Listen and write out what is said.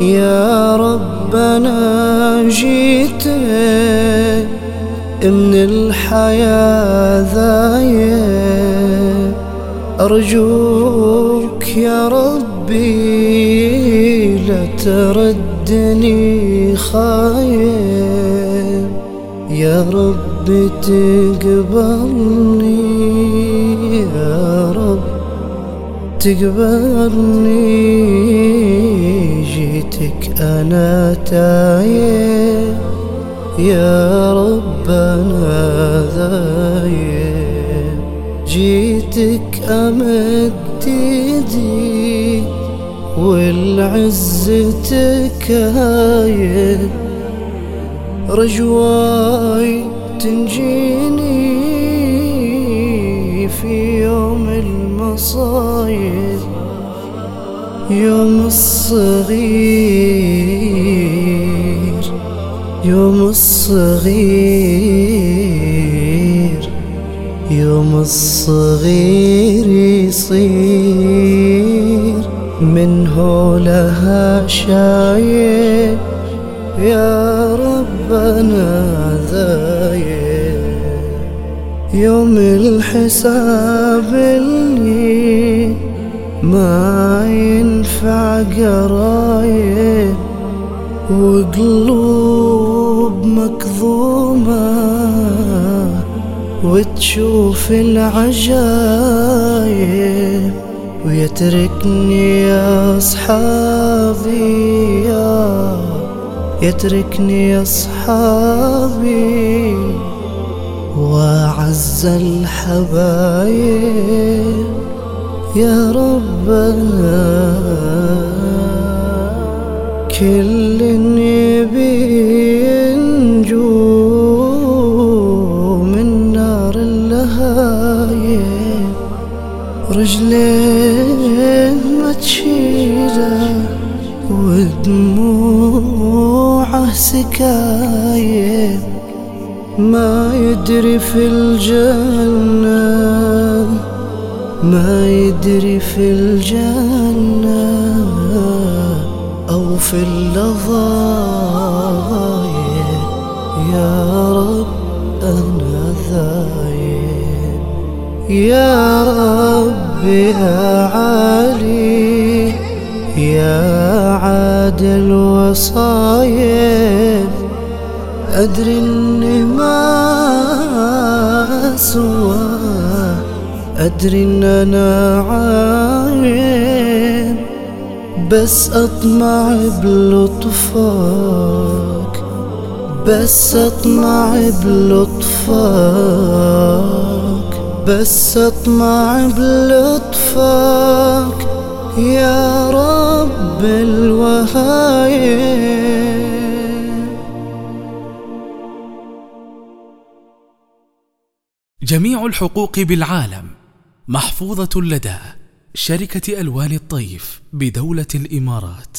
يا ربنا جيت من الحياة ذايب أرجوك يا ربي لا تردني خايب يا رب تقبلني يا رب. تقبلني جيتك أنا تايب يا ربنا ذايب جيتك أمد ايدي والعز تكايب رجواي تنجيني. المصايب يوم الصغير يوم الصغير يوم الصغير يصير. منه لها شايب يا ربنا ذايب يوم الحساب اللي ما ينفع قرايب وقلوب مكظومة وتشوف العجايب ويتركني يا أصحابي يا يتركني يا أصحابي وأعز الحبايب. يا ربنا كل يبي ينجو من نار اللهايب رجليه ما تشيله ودموعه سكايب ما يدري في الجنة ما يدري في الجنة أو في اللظايا يا رب أنا ذايب. يا رب يا عالي يا عادل وصايب. أدري إني ما سوى أدري إن أنا عايب بس أطمع بلطفك بس أطمع بلطفك بس أطمع بلطفك يا رب الوهايب جميع الحقوق بالعالم. محفوظة لدى شركة ألوان الطيف بدولة الإمارات.